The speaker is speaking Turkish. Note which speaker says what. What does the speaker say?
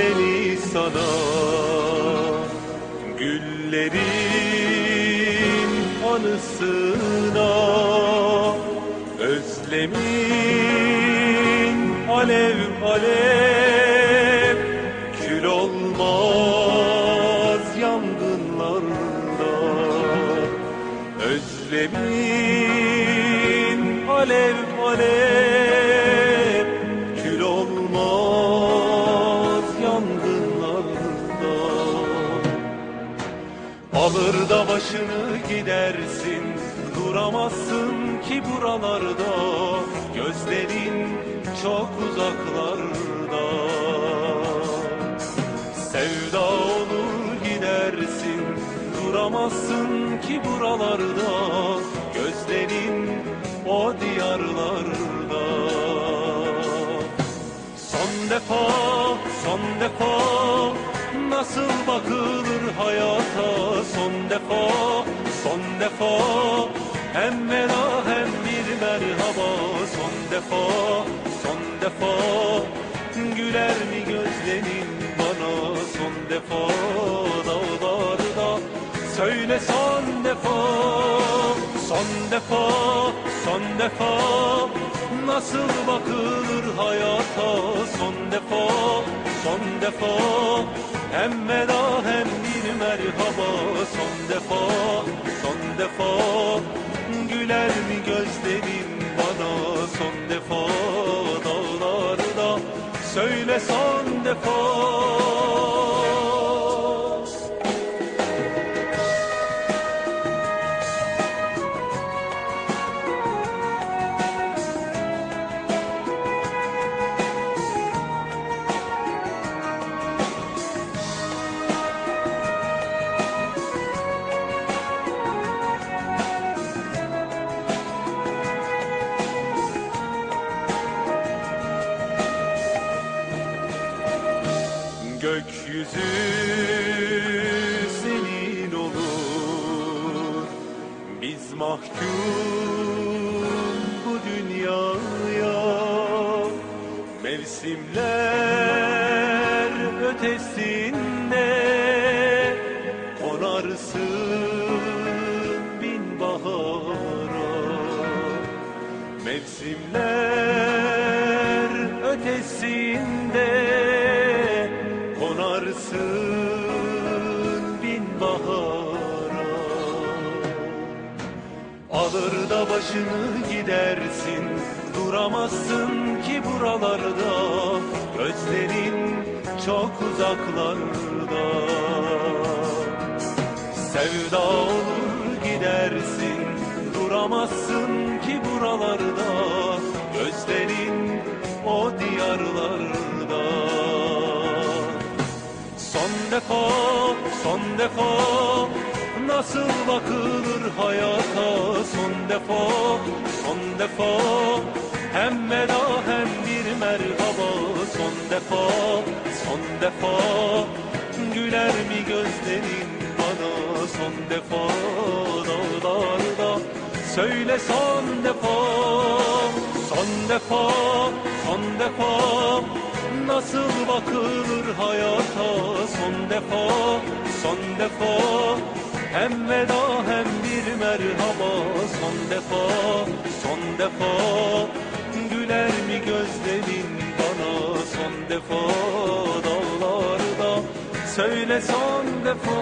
Speaker 1: geleni sana. Güllerin anısına Özlemin alev alev. Kül olmaz yangınlarda Özlemin alev alev Alır da başını gidersin. Duramazsın ki buralarda. Gözlerin çok uzaklarda. Sevda olur gidersin. Duramazsın ki buralarda. Gözlerin o diyarlarda. Son defa, son defa Nasıl bakılır hayata? Son defa, son defa. Hem veda hem bir merhaba. Son defa, son defa. Güler mi gözlerin bana? Son defa dağlarda. Söyle son defa Son defa, son defa Nasıl bakılır hayata? Son defa, son defa. Hem veda hem bir merhaba. Son defa, son defa. Güler mi gözlerin bana? Son defa dağlarda. Söyle son defa Gökyüzü senin olur. Biz mahkum bu dünyaya. Mevsimler ötesinde Konarsın bin bahara. Mevsimler ötesinde Alır da başını gidersin. Duramazsın ki buralarda. Gözlerin çok uzaklarda. Sevda olur gidersin. Duramazsın ki buralarda. Gözlerin o diyarlarda. Son defa, son defa Nasıl bakılır hayata? Son defa, son defa. Hem veda hem bir merhaba. Son defa, son defa. Güler mi gözlerin bana? Son defa dağlarda. Söyle son defa Son defa, son defa. Nasıl bakılır hayata? Son defa, son defa Hem veda hem bir merhaba. Son defa, son defa. Güler mi gözlerin bana? Son defa dağlarda Söyle son defa